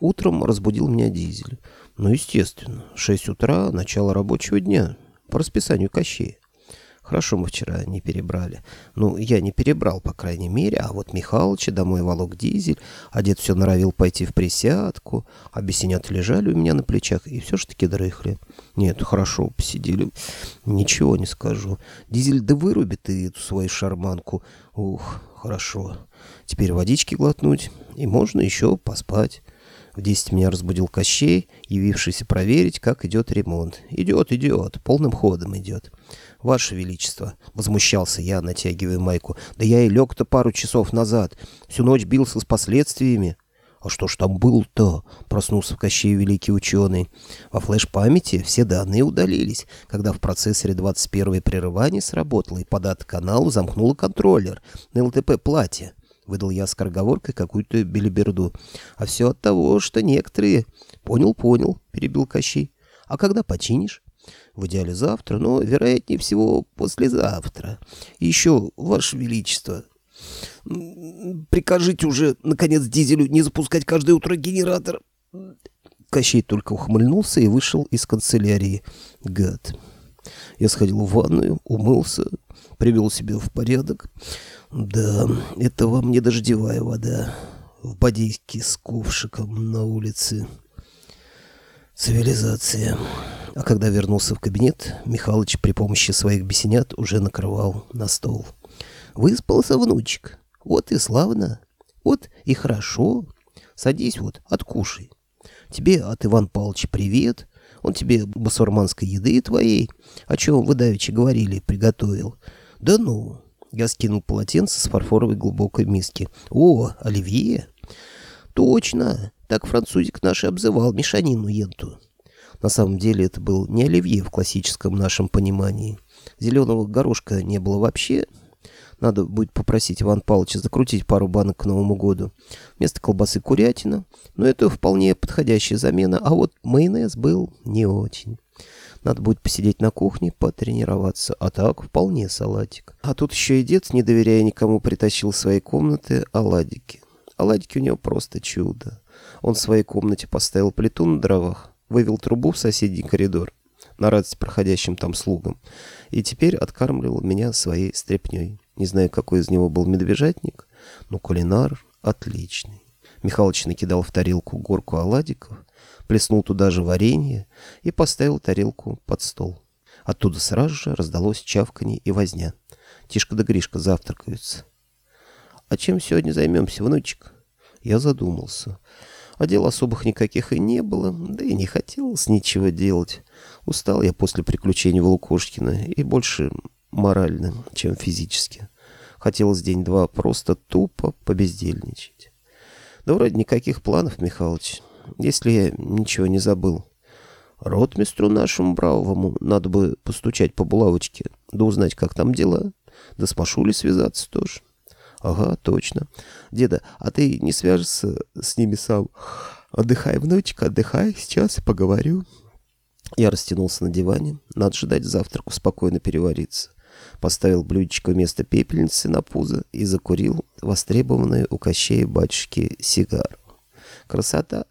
Утром разбудил меня дизель. Ну, естественно, 6 утра, начало рабочего дня, по расписанию Кощея. Хорошо мы вчера не перебрали. Ну, я не перебрал, по крайней мере, а вот Михалыча домой волок дизель, а дед все норовил пойти в присядку, а бесенята лежали у меня на плечах и все ж таки дрыхли. Нет, хорошо посидели. Ничего не скажу. Дизель да вырубит ты эту свою шарманку. Ух, хорошо. Теперь водички глотнуть, и можно еще поспать. В десять меня разбудил Кощей, явившийся проверить, как идет ремонт. Идет, идет, полным ходом идет. «Ваше Величество!» — возмущался я, натягивая майку. «Да я и лег-то пару часов назад. Всю ночь бился с последствиями». «А что ж там был-то?» — проснулся в Кощей великий ученый. Во флеш-памяти все данные удалились, когда в процессоре 21 прерывание сработало, и по дата-каналу замкнуло контроллер на ЛТП-плате. Выдал я скороговоркой какую-то белиберду. «А все от того, что некоторые...» «Понял, понял», — перебил Кощей. «А когда починишь?» В идеале завтра, но, вероятнее всего, послезавтра. Еще, Ваше Величество, прикажите уже, наконец, дизелю не запускать каждое утро генератор. Кощей только ухмыльнулся и вышел из канцелярии. Гад. Я сходил в ванную, умылся, привел себя в порядок. Да, это вам не дождевая вода. В бодейке с ковшиком на улице. Цивилизация. А когда вернулся в кабинет, Михалыч при помощи своих бесенят уже накрывал на стол. Выспался внучек. Вот и славно. Вот и хорошо. Садись вот, откушай. Тебе от Иван Павловича привет. Он тебе басурманской еды твоей, о чем вы давеча говорили, приготовил. Да ну. Я скинул полотенце с фарфоровой глубокой миски. О, оливье. Точно. Так французик наш обзывал мешанину енту. На самом деле это был не оливье в классическом нашем понимании. Зеленого горошка не было вообще. Надо будет попросить Иван Павловича закрутить пару банок к Новому году. Вместо колбасы курятина. Но это вполне подходящая замена. А вот майонез был не очень. Надо будет посидеть на кухне, потренироваться. А так, вполне салатик. А тут еще и дед, не доверяя никому, притащил в своей комнаты оладики. Оладики у него просто чудо. Он в своей комнате поставил плиту на дровах, вывел трубу в соседний коридор, на радость проходящим там слугам, и теперь откармливал меня своей стряпней. Не знаю, какой из него был медвежатник, но кулинар отличный. Михалыч накидал в тарелку горку оладиков, плеснул туда же варенье и поставил тарелку под стол. Оттуда сразу же раздалось чавканье и возня. Тишка да Гришка завтракаются. «А чем сегодня займемся, внучек?» Я задумался. А дел особых никаких и не было, да и не хотелось ничего делать. Устал я после приключений в Лукошкино, и больше морально, чем физически. Хотелось день-два просто тупо побездельничать. Да вроде никаких планов, Михалыч, если я ничего не забыл. Ротмистру нашему бравому надо бы постучать по булавочке, да узнать, как там дела. Да с Машулей связаться тоже. Ага, точно. Деда, а ты не свяжешься с ними сам? Отдыхай, внучка, отдыхай, сейчас поговорю. Я растянулся на диване. Надо ждать завтраку, спокойно перевариться. Поставил блюдечко вместо пепельницы на пузо и закурил востребованную у Кощея батюшки сигару. Красота.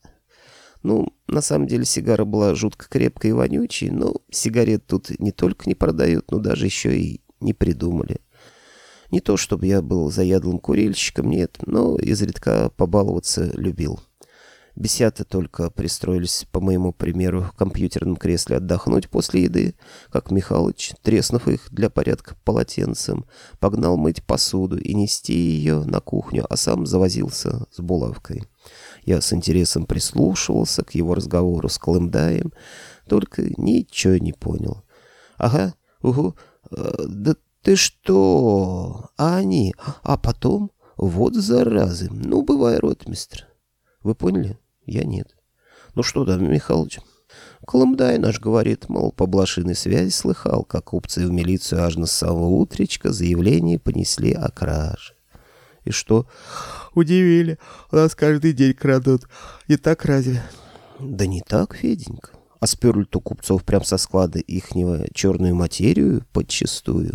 Ну, на самом деле сигара была жутко крепкой и вонючей, но сигарет тут не только не продают, но даже еще и не придумали. Не то чтобы я был заядлым курильщиком, нет, но изредка побаловаться любил. Бесята только пристроились, по моему примеру, в компьютерном кресле отдохнуть после еды, как Михалыч, треснув их для порядка полотенцем, погнал мыть посуду и нести ее на кухню, а сам завозился с булавкой. Я с интересом прислушивался к его разговору с Колымдаем, только ничего не понял. «Ага, угу, э, да «Ты что? А они? А потом? Вот заразы. Ну, бывай, ротмистр». «Вы поняли? Я нет». «Ну что там, Михалыч?» Колымдай наш говорит, мол, по блошиной связи слыхал, как купцы в милицию аж на самого утречка заявление понесли о краже. И что? Удивили. У нас каждый день крадут. Не так разве? Да не так, Феденька. А сперли-то купцов прям со склада ихнего черную материю подчистую.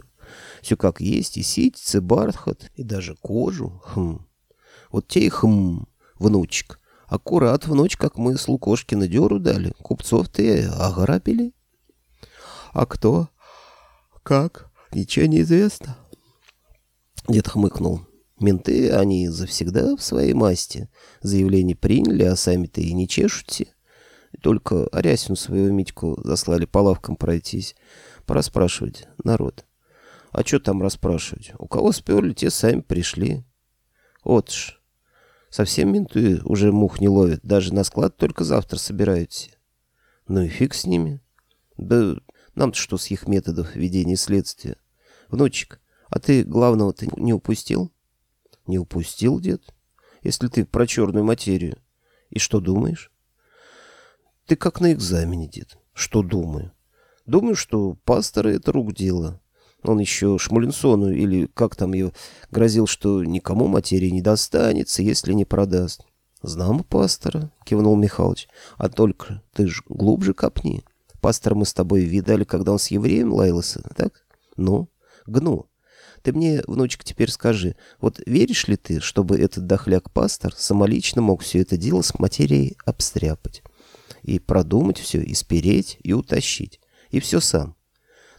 Все как есть, и ситец, и бархат, и даже кожу. Хм. Вот те и хм, внучек. Аккурат в ночь, как мы с Лукошкина дёру дали, купцов-то и ограбили. А кто? Как? Ничего не известно. Дед хмыкнул. Менты, они завсегда в своей масти. Заявление приняли, а сами-то и не чешутся. Только Арясину своего Митьку заслали по лавкам пройтись. Пора спрашивать народ. А что там расспрашивать? У кого сперли, те сами пришли. Вот ж. Совсем менты уже мух не ловят. Даже на склад только завтра собираются. Ну и фиг с ними. Да нам-то что с их методов ведения следствия? Внучек, а ты главного-то не упустил? Не упустил, дед? Если ты про черную материю. И что думаешь? Ты как на экзамене, дед. Что думаю? Думаю, что пасторы — это рук дело. Он еще Шмулинсону, или как там ее, грозил, что никому материи не достанется, если не продаст. «Знам пастора», — кивнул Михалыч. «А только ты ж глубже копни. Пастора мы с тобой видали, когда он с евреем лаялся, так? Ну, гну. Ты мне, внучек, теперь скажи, вот веришь ли ты, чтобы этот дохляк-пастор самолично мог все это дело с материей обстряпать? И продумать все, и спереть, и утащить. И все сам.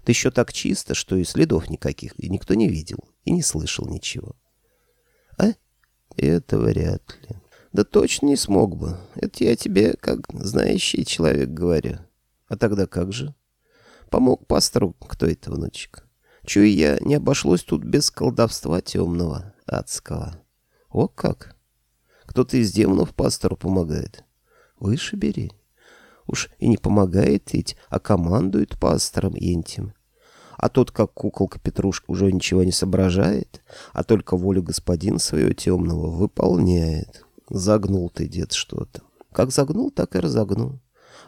Да еще так чисто, что и следов никаких, и никто не видел, и не слышал ничего. А? Это вряд ли. Да точно не смог бы. Это я тебе, как знающий человек, говорю. А тогда как же? Помог пастору, кто это, внучек? Чую я, не обошлось тут без колдовства темного, адского. О как! Кто-то из демонов пастору помогает. Выше бери. Уж и не помогает ведь, а командует пастором Ентим. А тот, как куколка Петрушка, уже ничего не соображает, а только волю господина своего темного выполняет. Загнул ты, дед, что-то. Как загнул, так и разогнул.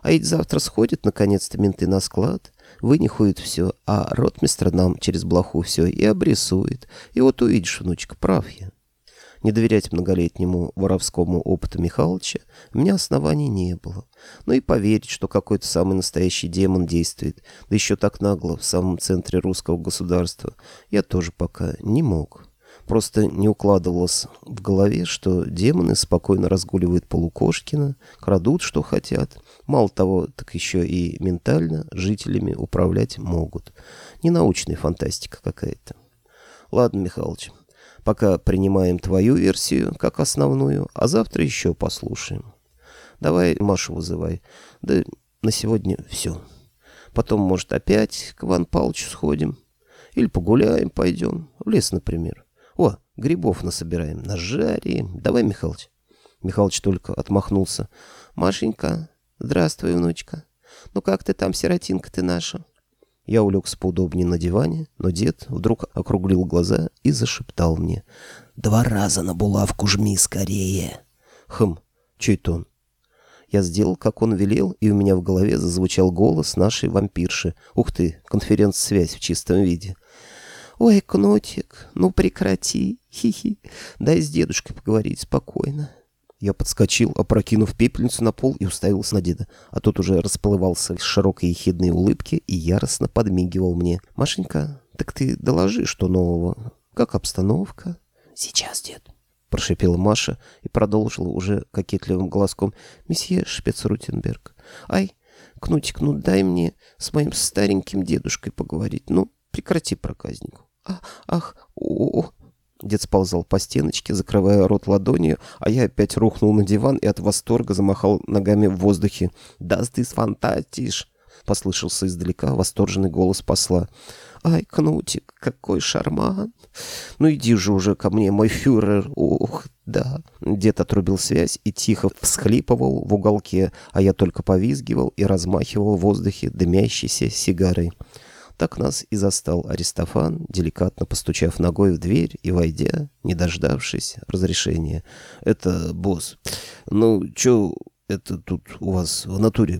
А ведь завтра сходят, наконец-то, менты на склад, вынихуют все, а ротмистр нам через блоху все и обрисует. И вот увидишь, внучка, прав я. Не доверять многолетнему воровскому опыту Михалыча у меня оснований не было. Но и поверить, что какой-то самый настоящий демон действует, да еще так нагло в самом центре русского государства, я тоже пока не мог. Просто не укладывалось в голове, что демоны спокойно разгуливают по Лукошкина, крадут, что хотят. Мало того, так еще и ментально жителями управлять могут. Ненаучная фантастика какая-то. Ладно, Михалыч, Пока принимаем твою версию как основную, а завтра еще послушаем. Давай Машу вызывай. Да на сегодня все. Потом, может, опять к Иван Павловичу сходим. Или погуляем, пойдем. В лес, например. О, грибов насобираем, нажарим. Давай, Михалыч. Михалыч только отмахнулся. Машенька, здравствуй, внучка. Ну как ты там, сиротинка ты наша? Я улегся поудобнее на диване, но дед вдруг округлил глаза и зашептал мне. «Два раза на булавку жми скорее!» «Хм, чей тон?» Я сделал, как он велел, и у меня в голове зазвучал голос нашей вампирши. Ух ты, конференц-связь в чистом виде. «Ой, Кнотик, ну прекрати, хи-хи, дай с дедушкой поговорить спокойно». Я подскочил, опрокинув пепельницу на пол и уставился на деда. А тот уже расплывался с широкой ехидной улыбки и яростно подмигивал мне. «Машенька, так ты доложи, что нового? Как обстановка?» «Сейчас, дед», — прошипела Маша и продолжила уже кокетливым голоском. «Месье Шпецрутенберг, ай, Кнутик, ну дай мне с моим стареньким дедушкой поговорить. Ну, прекрати проказнику». А, ах, о, -о, Дед сползал по стеночке, закрывая рот ладонью, а я опять рухнул на диван и от восторга замахал ногами в воздухе. «Das ist fantastisch!» — послышался издалека восторженный голос посла. «Ай, Кнутик, какой шарман! Ну иди же уже ко мне, мой фюрер! Ух, да!» Дед отрубил связь и тихо всхлипывал в уголке, а я только повизгивал и размахивал в воздухе дымящейся сигарой. Так нас и застал Аристофан, деликатно постучав ногой в дверь и войдя, не дождавшись разрешения. «Это босс. Ну, чё это тут у вас в натуре?»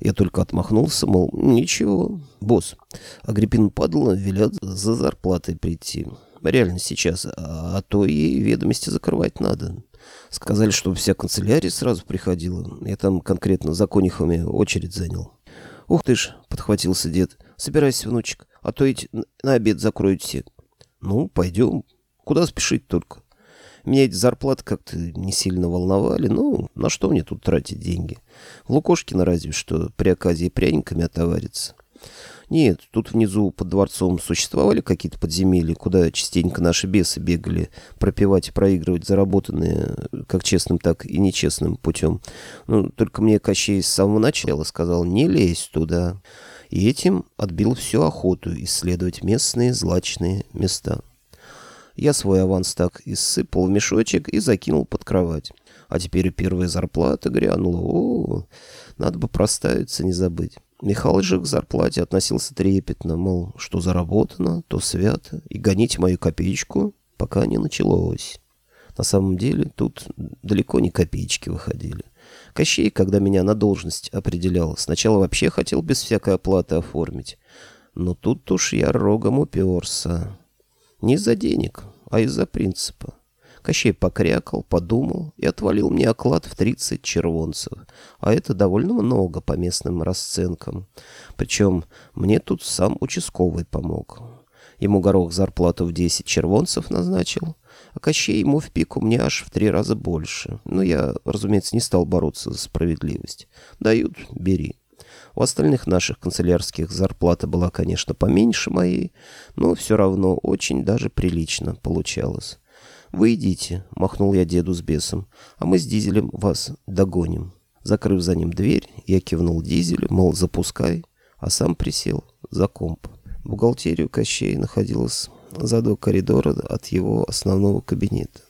Я только отмахнулся, мол, ничего, босс. Агриппин падла велят за зарплатой прийти. Реально сейчас, а, а то ей ведомости закрывать надо. Сказали, чтобы вся канцелярия сразу приходила. Я там конкретно за конюхами очередь занял. «Ух ты ж!» — подхватился дед. «Собирайся, внучек, а то ведь на обед закроют все». «Ну, пойдем. Куда спешить только?» Меня эти зарплаты как-то не сильно волновали. Ну, на что мне тут тратить деньги? Лукошкина разве что при оказии пряниками отоварится. Нет, тут внизу под дворцом существовали какие-то подземелья, куда частенько наши бесы бегали пропивать и проигрывать заработанные как честным, так и нечестным путем. Ну, только мне Кощей с самого начала сказал «не лезь туда». И этим отбил всю охоту исследовать местные злачные места. Я свой аванс так иссыпал в мешочек и закинул под кровать. А теперь и первая зарплата грянула. О, надо бы проставиться, не забыть. Михалыч к зарплате относился трепетно, мол, что заработано, то свято, и гоните мою копеечку, пока не началось. На самом деле тут далеко не копеечки выходили. Кощей, когда меня на должность определял, сначала вообще хотел без всякой оплаты оформить. Но тут уж я рогом уперся. Не из-за денег, а из-за принципа. Кощей покрякал, подумал и отвалил мне оклад в 30 червонцев. А это довольно много по местным расценкам. Причем мне тут сам участковый помог. Ему горох зарплату в 10 червонцев назначил, а Кощей ему в пику мне аж в три раза больше. Но я, разумеется, не стал бороться за справедливость. Дают — бери. У остальных наших канцелярских зарплата была, конечно, поменьше моей, но все равно очень даже прилично получалось. «Вы идите», — махнул я деду с бесом, — «а мы с Дизелем вас догоним». Закрыв за ним дверь, я кивнул Дизелю, мол, запускай, а сам присел за комп. Бухгалтерию Кощей находилась за до коридора от его основного кабинета.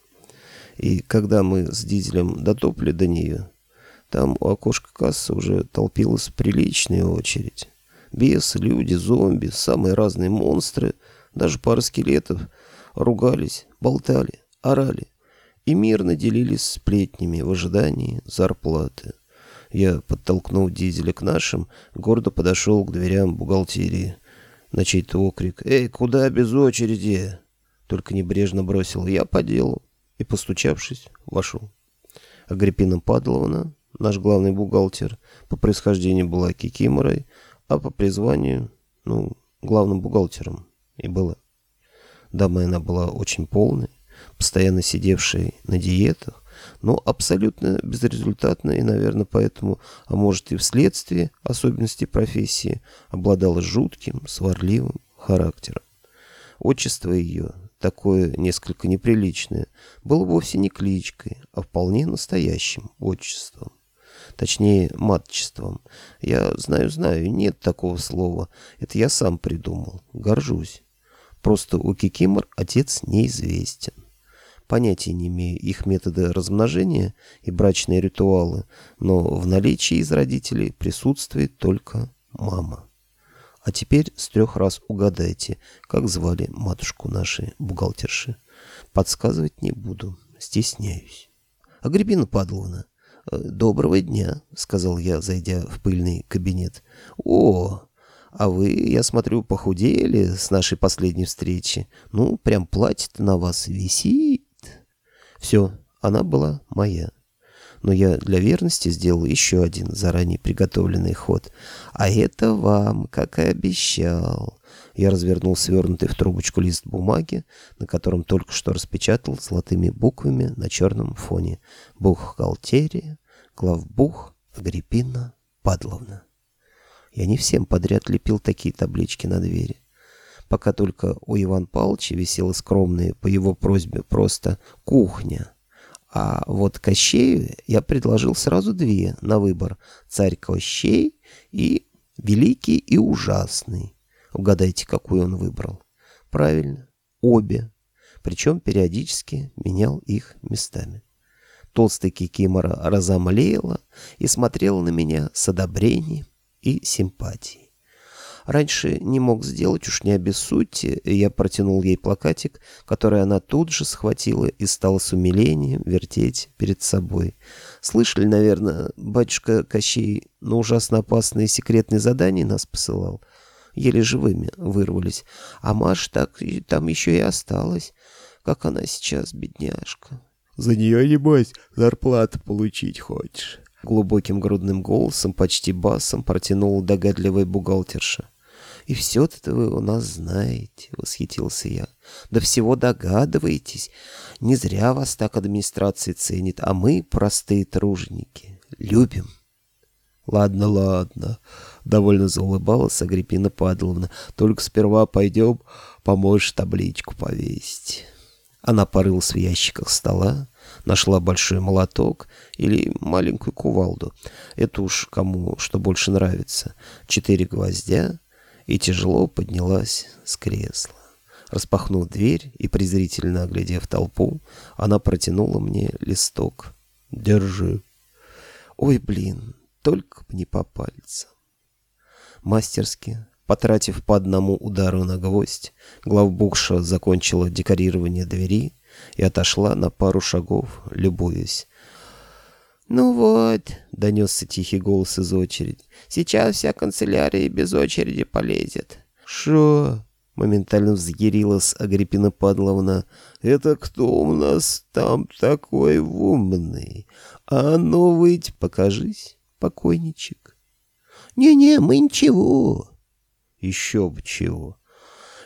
И когда мы с Дизелем дотопли до нее, там у окошка кассы уже толпилась приличная очередь. Бесы, люди, зомби, самые разные монстры, даже пара скелетов ругались, болтали орали и мирно делились сплетнями в ожидании зарплаты. Я, подтолкнув дизеля к нашим, гордо подошел к дверям бухгалтерии. На чей-то окрик «Эй, куда без очереди?» Только небрежно бросил «Я по делу» и, постучавшись, вошел. Агриппина Падловна, наш главный бухгалтер, по происхождению была кикиморой, а по призванию, ну, главным бухгалтером и была. Дама она была очень полной, постоянно сидевшей на диетах, но абсолютно безрезультатно и, наверное, поэтому, а может и вследствие особенностей профессии, обладала жутким, сварливым характером. Отчество ее, такое несколько неприличное, было вовсе не кличкой, а вполне настоящим отчеством. Точнее, матчеством. Я знаю, знаю, нет такого слова. Это я сам придумал. Горжусь. Просто у Кикимор отец неизвестен. Понятия не имею их методы размножения и брачные ритуалы, но в наличии из родителей присутствует только мама. А теперь с трех раз угадайте, как звали матушку нашей бухгалтерши. Подсказывать не буду, стесняюсь. Агриппина Падловна, э, доброго дня, сказал я, зайдя в пыльный кабинет. О, а вы, я смотрю, похудели с нашей последней встречи. Ну, прям платье-то на вас висит. Все, она была моя. Но я для верности сделал еще один заранее приготовленный ход. А это вам, как и обещал. Я развернул свернутый в трубочку лист бумаги, на котором только что распечатал золотыми буквами на черном фоне. Бухгалтерия, главбух, Агриппина Падловна. Я не всем подряд лепил такие таблички на двери пока только у Ивана Павловича висела скромная по его просьбе просто кухня. А вот Кощею я предложил сразу две на выбор. Царь Кощей и Великий и Ужасный. Угадайте, какую он выбрал. Правильно, обе. Причем периодически менял их местами. Толстый кикимора разомлела и смотрела на меня с одобрением и симпатией. Раньше не мог сделать, уж не обессудьте. Я протянул ей плакатик, который она тут же схватила и стала с умилением вертеть перед собой. Слышали, наверное, батюшка Кощей на ужасно опасные секретные задания нас посылал? Еле живыми вырвались. А Маш так там еще и осталась. Как она сейчас, бедняжка. За нее, небось, зарплату получить хочешь. Глубоким грудным голосом, почти басом, протянула догадливая бухгалтерша. «И все-то вы у нас знаете», — восхитился я. «Да всего догадываетесь. Не зря вас так администрация ценит, а мы, простые труженики, любим». «Ладно, ладно», — довольно заулыбалась Агриппина Падловна. «Только сперва пойдем, поможешь табличку повесить». Она порылась в ящиках стола, нашла большой молоток или маленькую кувалду. Это уж кому что больше нравится. Четыре гвоздя и тяжело поднялась с кресла. Распахнув дверь и презрительно оглядев толпу, она протянула мне листок. «Держи». «Ой, блин, только б не пальцам». Мастерски, потратив по одному удару на гвоздь, главбухша закончила декорирование двери и отошла на пару шагов, любуясь. «Ну вот», — донесся тихий голос из очереди, — «сейчас вся канцелярия без очереди полезет». «Шо?» — моментально взъярилась Агриппина Падловна. «Это кто у нас там такой умный? А ну, выйдь, покажись, покойничек». «Не-не, мы ничего». «Еще бы чего».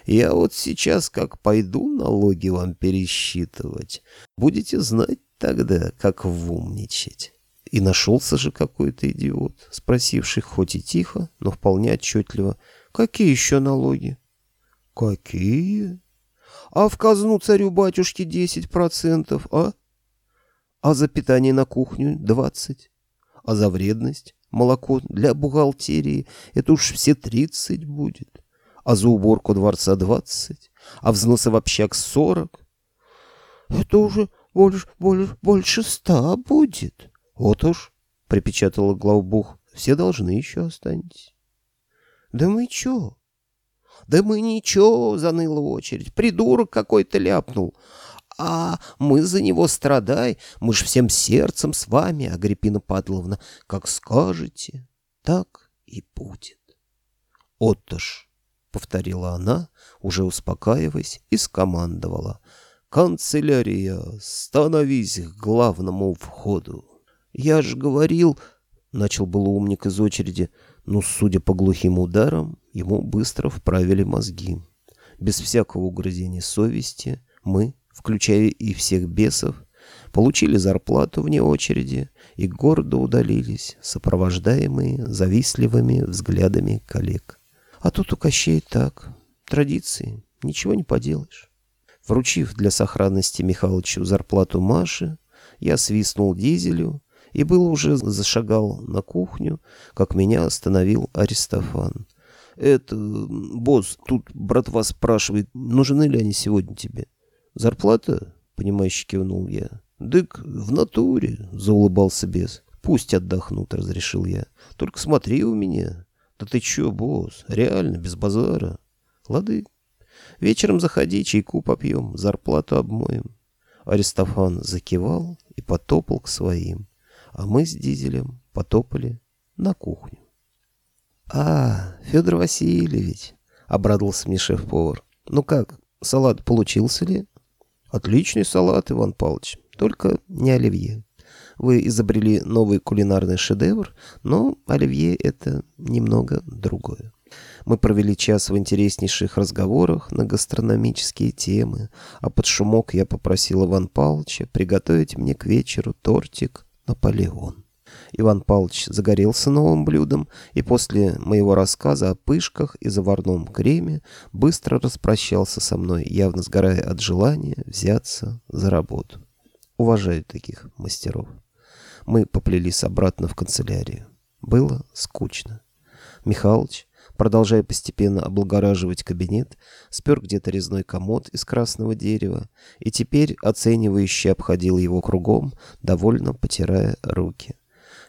Я вот сейчас как пойду налоги вам пересчитывать, будете знать тогда, как вумничать. И нашелся же какой-то идиот, спросивший хоть и тихо, но вполне отчетливо, какие еще налоги? Какие? А в казну царю-батюшке десять процентов, а? А за питание на кухню двадцать? А за вредность? Молоко для бухгалтерии — это уж все тридцать будет а за уборку дворца двадцать, а взносы в общак сорок. Это уже больше, больше, больше ста будет. Вот уж, припечатала главбух, все должны еще останетесь. Да мы чё? Да мы ничего, заныла очередь. Придурок какой-то ляпнул. А мы за него страдай, мы ж всем сердцем с вами, Агриппина Падловна. Как скажете, так и будет. Оттож. — повторила она, уже успокаиваясь, и скомандовала. «Канцелярия, становись к главному входу!» «Я ж говорил...» — начал был умник из очереди, но, судя по глухим ударам, ему быстро вправили мозги. Без всякого угрызения совести мы, включая и всех бесов, получили зарплату вне очереди и гордо удалились, сопровождаемые завистливыми взглядами коллег. А тут у Кощей так. Традиции. Ничего не поделаешь. Вручив для сохранности Михалычу зарплату Маше, я свистнул дизелю и был уже зашагал на кухню, как меня остановил Аристофан. «Это, босс, тут братва спрашивает, нужны ли они сегодня тебе?» «Зарплата?» — понимающе кивнул я. «Дык, в натуре», — заулыбался бес. «Пусть отдохнут», — разрешил я. «Только смотри у меня». Да ты чё, босс, реально, без базара. Лады. Вечером заходи, чайку попьем, зарплату обмоем. Аристофан закивал и потопал к своим, а мы с Дизелем потопали на кухню. — А, Федор Васильевич, — обрадовался мне шеф-повар. — Ну как, салат получился ли? — Отличный салат, Иван Павлович, только не оливье. Вы изобрели новый кулинарный шедевр, но оливье — это немного другое. Мы провели час в интереснейших разговорах на гастрономические темы, а под шумок я попросил Иван Павловича приготовить мне к вечеру тортик «Наполеон». Иван Павлович загорелся новым блюдом и после моего рассказа о пышках и заварном креме быстро распрощался со мной, явно сгорая от желания взяться за работу. Уважаю таких мастеров. Мы поплелись обратно в канцелярию. Было скучно. Михалыч, продолжая постепенно облагораживать кабинет, спер где-то резной комод из красного дерева и теперь оценивающе обходил его кругом, довольно потирая руки.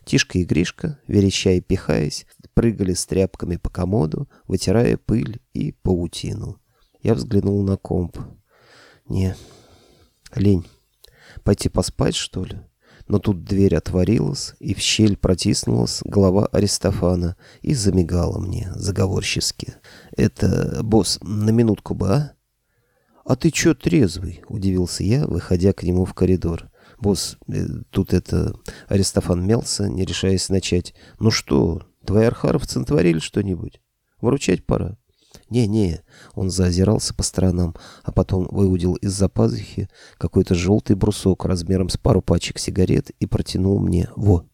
Тишка и Гришка, вереща и пихаясь, прыгали с тряпками по комоду, вытирая пыль и паутину. Я взглянул на комп. Не, лень. Пойти поспать, что ли? Но тут дверь отворилась, и в щель протиснулась голова Аристофана и замигала мне заговорчески. «Это, босс, на минутку бы, а?» «А ты чё трезвый?» — удивился я, выходя к нему в коридор. «Босс, э, тут это...» Аристофан мялся, не решаясь начать. «Ну что, твои архаровцы натворили что-нибудь? Выручать пора». «Не-не», он заозирался по сторонам, а потом выудил из-за пазухи какой-то желтый брусок размером с пару пачек сигарет и протянул мне. «Во!»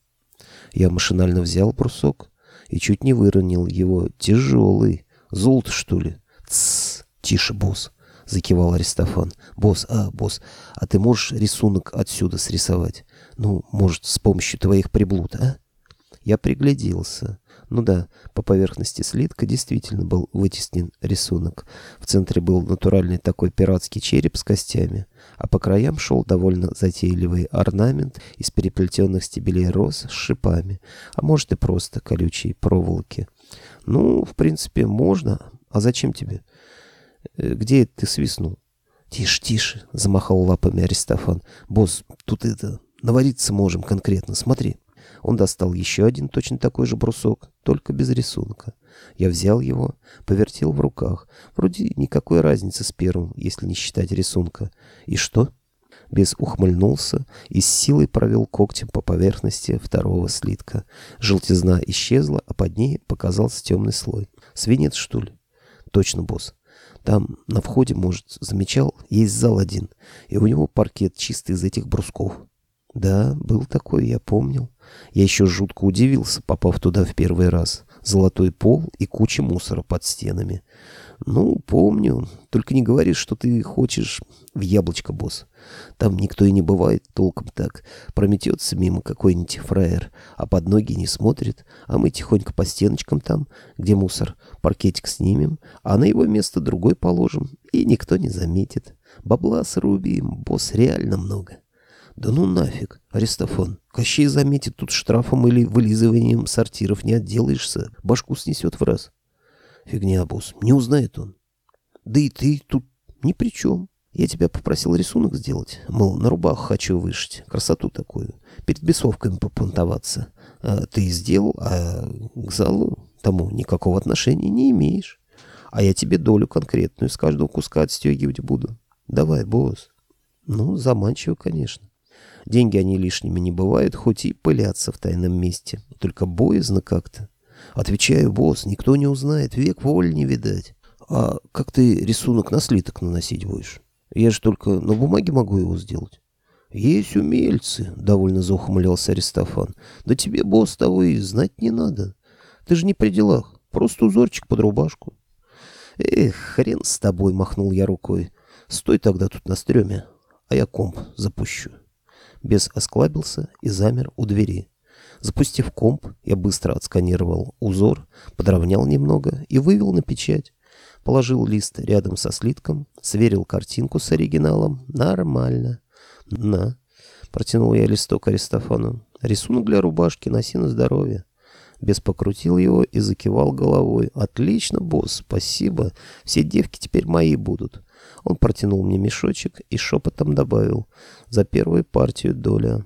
Я машинально взял брусок и чуть не выронил его. Тяжелый. Золото, что ли? «Тссс! Тише, босс!» — закивал Аристофан. «Босс, а, босс, а ты можешь рисунок отсюда срисовать? Ну, может, с помощью твоих приблуд, а?» Я пригляделся. Ну да, по поверхности слитка действительно был вытеснен рисунок. В центре был натуральный такой пиратский череп с костями, а по краям шел довольно затейливый орнамент из переплетенных стебелей роз с шипами, а может и просто колючей проволоки. Ну, в принципе, можно. А зачем тебе? Э, где это ты свистнул? «Тише, тише!» — замахал лапами Аристофан. «Босс, тут это... Навариться можем конкретно, смотри!» Он достал еще один точно такой же брусок, только без рисунка. Я взял его, повертел в руках. Вроде никакой разницы с первым, если не считать рисунка. И что? Бес ухмыльнулся и с силой провел когтем по поверхности второго слитка. Желтизна исчезла, а под ней показался темный слой. Свинец, что ли? Точно, босс. Там на входе, может, замечал, есть зал один, и у него паркет чистый из этих брусков. Да, был такой, я помнил. Я еще жутко удивился, попав туда в первый раз. Золотой пол и куча мусора под стенами. Ну, помню. Только не говори, что ты хочешь в яблочко, босс. Там никто и не бывает толком так. Прометется мимо какой-нибудь фраер, а под ноги не смотрит. А мы тихонько по стеночкам там, где мусор, паркетик снимем, а на его место другой положим, и никто не заметит. Бабла срубим, босс, реально много. Да ну нафиг, Аристофан. Кощей заметит тут штрафом или вылизыванием сортиров не отделаешься. Башку снесет в раз. Фигня, босс. Не узнает он. Да и ты тут ни при чем. Я тебя попросил рисунок сделать. Мол, на рубах хочу вышить. Красоту такую. Перед бесовками попонтоваться. А ты сделал, а к залу тому никакого отношения не имеешь. А я тебе долю конкретную с каждого куска отстегивать буду. Давай, босс. Ну, заманчиво, конечно. Деньги они лишними не бывают, хоть и пылятся в тайном месте. Только боязно как-то. Отвечаю, босс, никто не узнает, век воли не видать. А как ты рисунок на слиток наносить будешь? Я же только на бумаге могу его сделать. Есть умельцы, довольно заухмылялся Аристофан. Да тебе, босс, того и знать не надо. Ты же не при делах, просто узорчик под рубашку. Эх, хрен с тобой, махнул я рукой. Стой тогда тут на стреме, а я комп запущу. Бес осклабился и замер у двери. Запустив комп, я быстро отсканировал узор, подровнял немного и вывел на печать. Положил лист рядом со слитком, сверил картинку с оригиналом. Нормально. На. Протянул я листок Аристофану. Рисунок для рубашки, носи на здоровье. Бес покрутил его и закивал головой. «Отлично, босс, спасибо. Все девки теперь мои будут. Он протянул мне мешочек и шепотом добавил «За первую партию доля».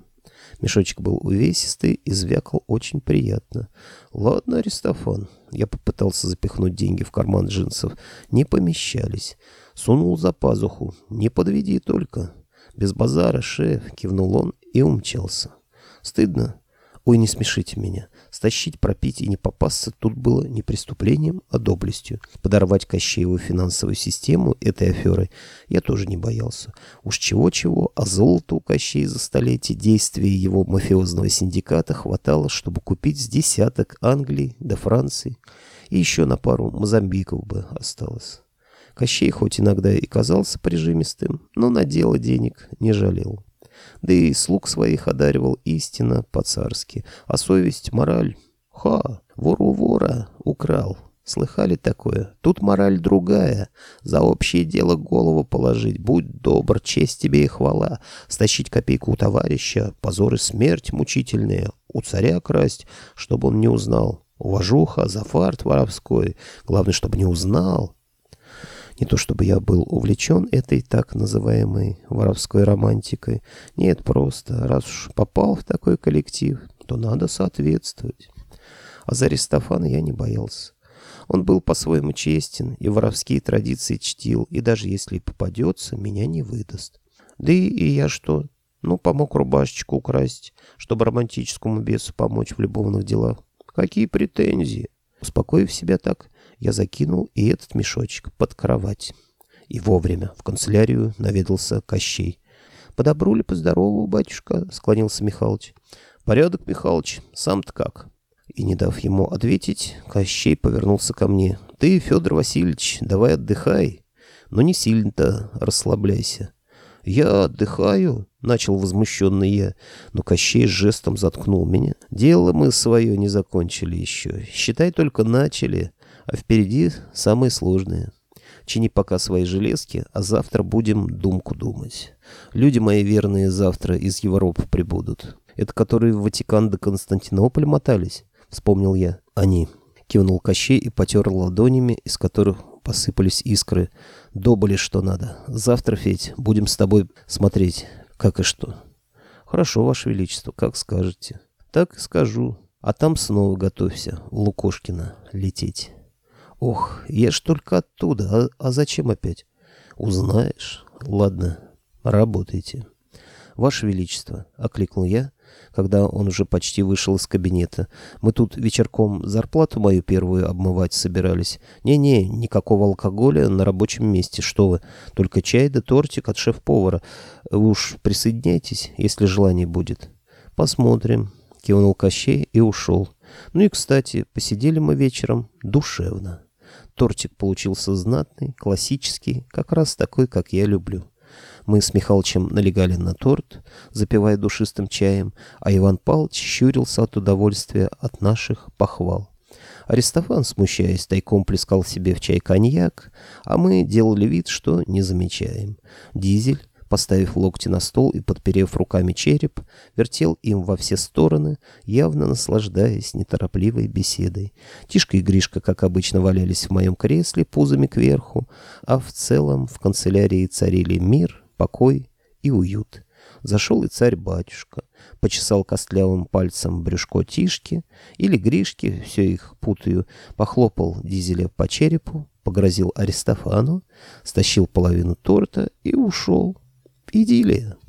Мешочек был увесистый и звякал очень приятно. «Ладно, Аристофан». Я попытался запихнуть деньги в карман джинсов. Не помещались. Сунул за пазуху. «Не подведи только». «Без базара, шеф», — кивнул он и умчался. «Стыдно?» «Ой, не смешите меня. Стащить, пропить и не попасться тут было не преступлением, а доблестью. Подорвать Кощееву финансовую систему этой аферой я тоже не боялся. Уж чего-чего, а золота у Кощея за столетие действия его мафиозного синдиката хватало, чтобы купить с десяток Англии до Франции. И еще на пару Мозамбиков бы осталось. Кощей хоть иногда и казался прижимистым, но на дело денег не жалел да и слуг своих одаривал истинно по-царски, а совесть, мораль... Ха, вор у вора украл. Слыхали такое? Тут мораль другая. За общее дело голову положить. Будь добр, честь тебе и хвала. Стащить копейку у товарища, позор и смерть мучительные. У царя красть, чтобы он не узнал. Уважуха за фарт воровской. Главное, чтобы не узнал. Не то чтобы я был увлечен этой так называемой воровской романтикой. Нет, просто, раз уж попал в такой коллектив, то надо соответствовать. А за Аристофана я не боялся. Он был по-своему честен и воровские традиции чтил, и даже если попадется, меня не выдаст. Да и, и я что? Ну, помог рубашечку украсть, чтобы романтическому бесу помочь в любовных делах. Какие претензии? Успокоив себя так, Я закинул и этот мешочек под кровать. И вовремя в канцелярию наведался Кощей. — По добру ли, по здорову, батюшка? — склонился Михалыч. — Порядок, Михалыч, сам-то как? И, не дав ему ответить, Кощей повернулся ко мне. — Ты, Федор Васильевич, давай отдыхай, но не сильно-то расслабляйся. «Я отдыхаю», — начал возмущенный я, но Кощей жестом заткнул меня. «Дело мы свое не закончили еще. Считай, только начали, а впереди самое сложное. Чини пока свои железки, а завтра будем думку думать. Люди мои верные завтра из Европы прибудут. Это которые в Ватикан до Константинополя мотались?» — вспомнил я. «Они». Кивнул Кощей и потер ладонями, из которых посыпались искры. Добыли что надо. Завтра, Федь, будем с тобой смотреть, как и что. Хорошо, Ваше Величество, как скажете. Так и скажу. А там снова готовься, Лукошкина, лететь. Ох, я ж только оттуда. А, а зачем опять? Узнаешь. Ладно, работайте. Ваше Величество, окликнул я, когда он уже почти вышел из кабинета. «Мы тут вечерком зарплату мою первую обмывать собирались. Не-не, никакого алкоголя на рабочем месте, что вы. Только чай да тортик от шеф-повара. Вы уж присоединяйтесь, если желание будет». «Посмотрим», — кивнул Кощей и ушел. Ну и, кстати, посидели мы вечером душевно. Тортик получился знатный, классический, как раз такой, как я люблю. Мы с Михалычем налегали на торт, запивая душистым чаем, а Иван Павлович щурился от удовольствия от наших похвал. Аристофан, смущаясь, тайком плескал себе в чай коньяк, а мы делали вид, что не замечаем. Дизель, поставив локти на стол и подперев руками череп, вертел им во все стороны, явно наслаждаясь неторопливой беседой. Тишка и Гришка, как обычно, валялись в моем кресле пузами кверху, а в целом в канцелярии царили мир, покой и уют. Зашел и царь-батюшка, почесал костлявым пальцем брюшко Тишки или Гришки, все их путаю, похлопал Дизеля по черепу, погрозил Аристофану, стащил половину торта и ушел. 低级一。